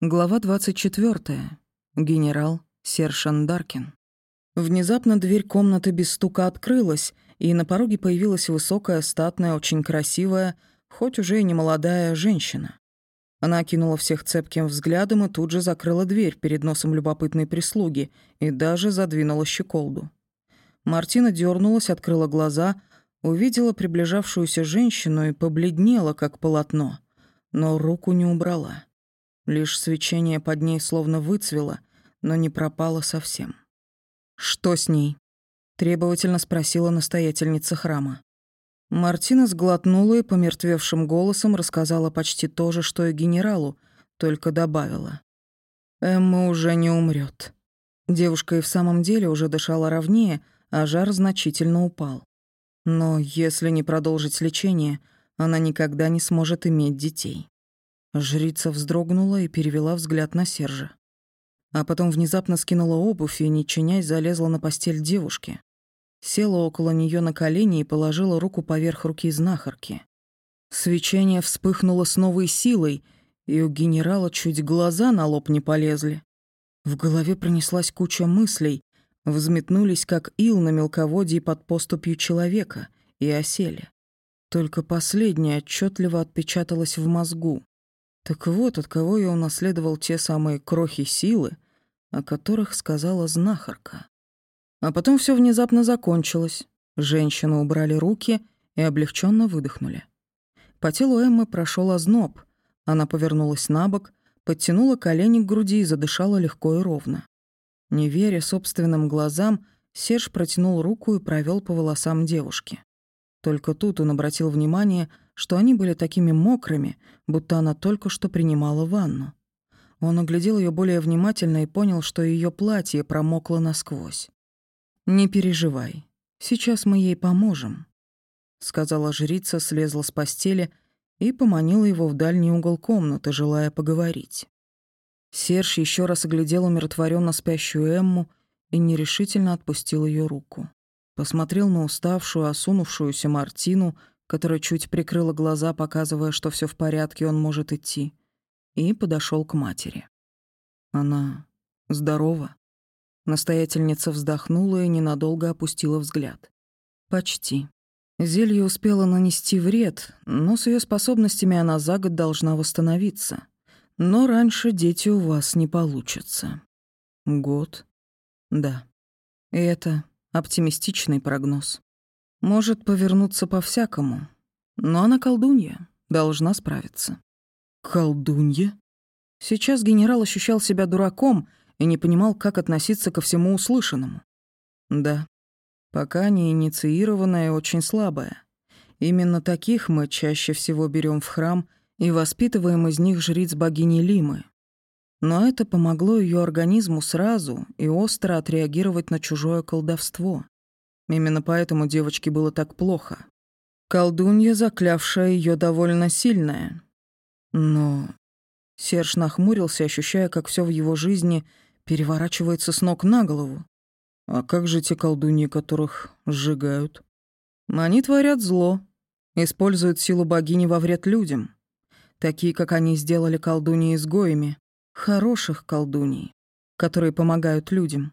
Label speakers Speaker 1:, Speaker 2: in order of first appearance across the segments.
Speaker 1: Глава 24. Генерал Сершан Даркин. Внезапно дверь комнаты без стука открылась, и на пороге появилась высокая, статная, очень красивая, хоть уже и не молодая женщина. Она окинула всех цепким взглядом и тут же закрыла дверь перед носом любопытной прислуги и даже задвинула щеколду. Мартина дернулась, открыла глаза, увидела приближавшуюся женщину и побледнела, как полотно, но руку не убрала. Лишь свечение под ней словно выцвело, но не пропало совсем. «Что с ней?» — требовательно спросила настоятельница храма. Мартина сглотнула и помертвевшим голосом рассказала почти то же, что и генералу, только добавила. «Эмма уже не умрет. Девушка и в самом деле уже дышала ровнее, а жар значительно упал. Но если не продолжить лечение, она никогда не сможет иметь детей. Жрица вздрогнула и перевела взгляд на Сержа. А потом внезапно скинула обувь и, не чинясь, залезла на постель девушки. Села около нее на колени и положила руку поверх руки знахарки. Свечение вспыхнуло с новой силой, и у генерала чуть глаза на лоб не полезли. В голове пронеслась куча мыслей, взметнулись, как ил на мелководье под поступью человека, и осели. Только последнее отчетливо отпечаталось в мозгу. Так вот, от кого я унаследовал те самые крохи силы, о которых сказала знахарка. А потом все внезапно закончилось. Женщины убрали руки и облегченно выдохнули. По телу Эммы прошел озноб. Она повернулась на бок, подтянула колени к груди и задышала легко и ровно. Не веря собственным глазам, Серж протянул руку и провел по волосам девушки. Только тут он обратил внимание, что они были такими мокрыми, будто она только что принимала ванну. Он оглядел ее более внимательно и понял, что ее платье промокло насквозь. «Не переживай, сейчас мы ей поможем», — сказала жрица, слезла с постели и поманила его в дальний угол комнаты, желая поговорить. Серж еще раз оглядел умиротворенно спящую Эмму и нерешительно отпустил ее руку. Посмотрел на уставшую, осунувшуюся Мартину, которая чуть прикрыла глаза, показывая, что все в порядке, он может идти, и подошел к матери. Она здорова. Настоятельница вздохнула и ненадолго опустила взгляд. Почти. Зелье успело нанести вред, но с ее способностями она за год должна восстановиться. Но раньше дети у вас не получатся. Год? Да. И это оптимистичный прогноз. Может повернуться по-всякому, но она колдунья, должна справиться. Колдунья? Сейчас генерал ощущал себя дураком и не понимал, как относиться ко всему услышанному. Да, пока не инициированная и очень слабая. Именно таких мы чаще всего берем в храм и воспитываем из них жриц богини Лимы. Но это помогло ее организму сразу и остро отреагировать на чужое колдовство. Именно поэтому девочке было так плохо. Колдунья, заклявшая ее довольно сильная. Но Серж нахмурился, ощущая, как все в его жизни переворачивается с ног на голову. А как же те колдуньи, которых сжигают? Они творят зло, используют силу богини во вред людям. Такие, как они сделали колдуньи изгоями, хороших колдуней, которые помогают людям.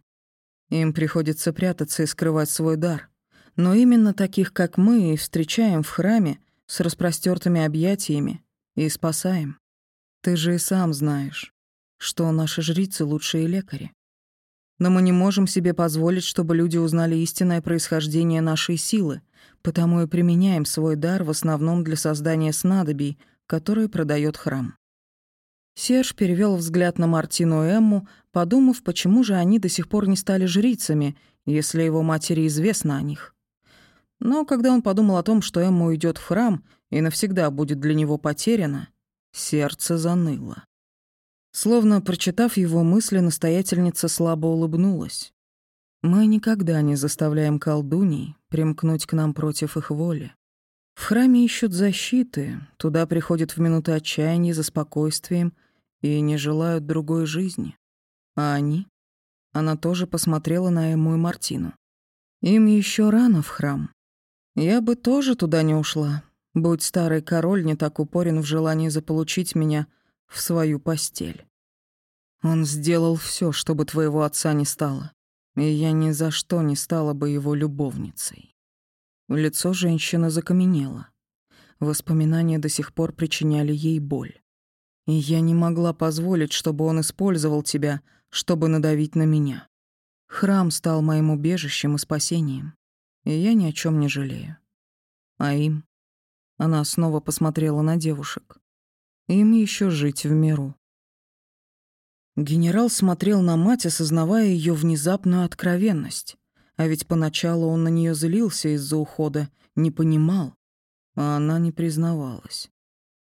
Speaker 1: Им приходится прятаться и скрывать свой дар. Но именно таких, как мы, и встречаем в храме с распростертыми объятиями и спасаем. Ты же и сам знаешь, что наши жрицы — лучшие лекари. Но мы не можем себе позволить, чтобы люди узнали истинное происхождение нашей силы, потому и применяем свой дар в основном для создания снадобий, которые продает храм. Серж перевел взгляд на Мартину и Эмму, подумав, почему же они до сих пор не стали жрицами, если его матери известно о них. Но когда он подумал о том, что Эмма уйдет в храм и навсегда будет для него потеряна, сердце заныло. Словно прочитав его мысли, настоятельница слабо улыбнулась. «Мы никогда не заставляем колдуней примкнуть к нам против их воли. В храме ищут защиты, туда приходят в минуты отчаяния за спокойствием и не желают другой жизни. А они? Она тоже посмотрела на Эму и Мартину. Им еще рано в храм. Я бы тоже туда не ушла, будь старый король не так упорен в желании заполучить меня в свою постель. Он сделал все, чтобы твоего отца не стало, и я ни за что не стала бы его любовницей». Лицо женщины закаменело. Воспоминания до сих пор причиняли ей боль. И я не могла позволить, чтобы он использовал тебя, чтобы надавить на меня. Храм стал моим убежищем и спасением, и я ни о чем не жалею. А им? Она снова посмотрела на девушек. Им еще жить в миру. Генерал смотрел на мать, осознавая ее внезапную откровенность. А ведь поначалу он на нее злился из-за ухода, не понимал, а она не признавалась.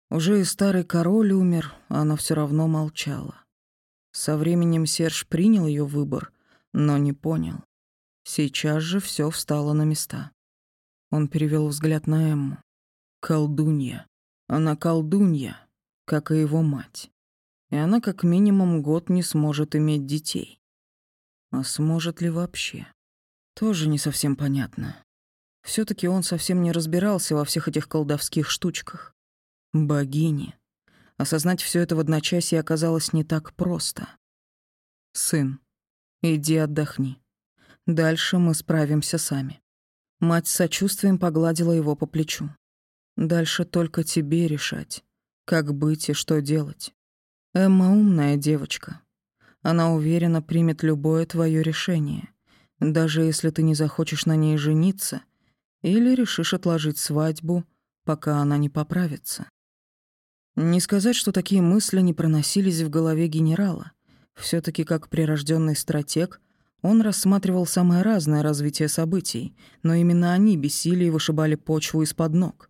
Speaker 1: Уже и старый король умер, а она все равно молчала. Со временем Серж принял ее выбор, но не понял. Сейчас же все встало на места. Он перевел взгляд на Эмму. Колдунья. Она колдунья, как и его мать. И она как минимум год не сможет иметь детей. А сможет ли вообще? Тоже не совсем понятно. все таки он совсем не разбирался во всех этих колдовских штучках. Богини. Осознать все это в одночасье оказалось не так просто. «Сын, иди отдохни. Дальше мы справимся сами». Мать с сочувствием погладила его по плечу. «Дальше только тебе решать, как быть и что делать. Эмма умная девочка. Она уверенно примет любое твое решение, даже если ты не захочешь на ней жениться или решишь отложить свадьбу, пока она не поправится. Не сказать, что такие мысли не проносились в голове генерала. все таки как прирожденный стратег, он рассматривал самое разное развитие событий, но именно они бесили и вышибали почву из-под ног.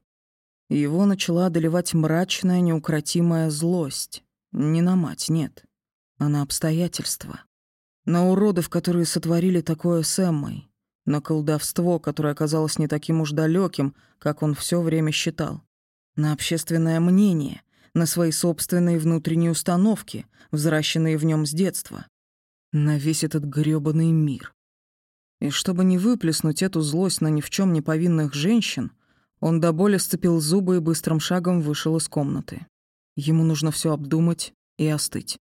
Speaker 1: Его начала одолевать мрачная, неукротимая злость. Не на мать, нет, а на обстоятельства. На уродов, которые сотворили такое с Эммой. На колдовство, которое оказалось не таким уж далеким, как он все время считал. На общественное мнение, на свои собственные внутренние установки, взращенные в нем с детства, на весь этот грёбаный мир. И чтобы не выплеснуть эту злость на ни в чем не повинных женщин, он до боли сцепил зубы и быстрым шагом вышел из комнаты. Ему нужно все обдумать и остыть.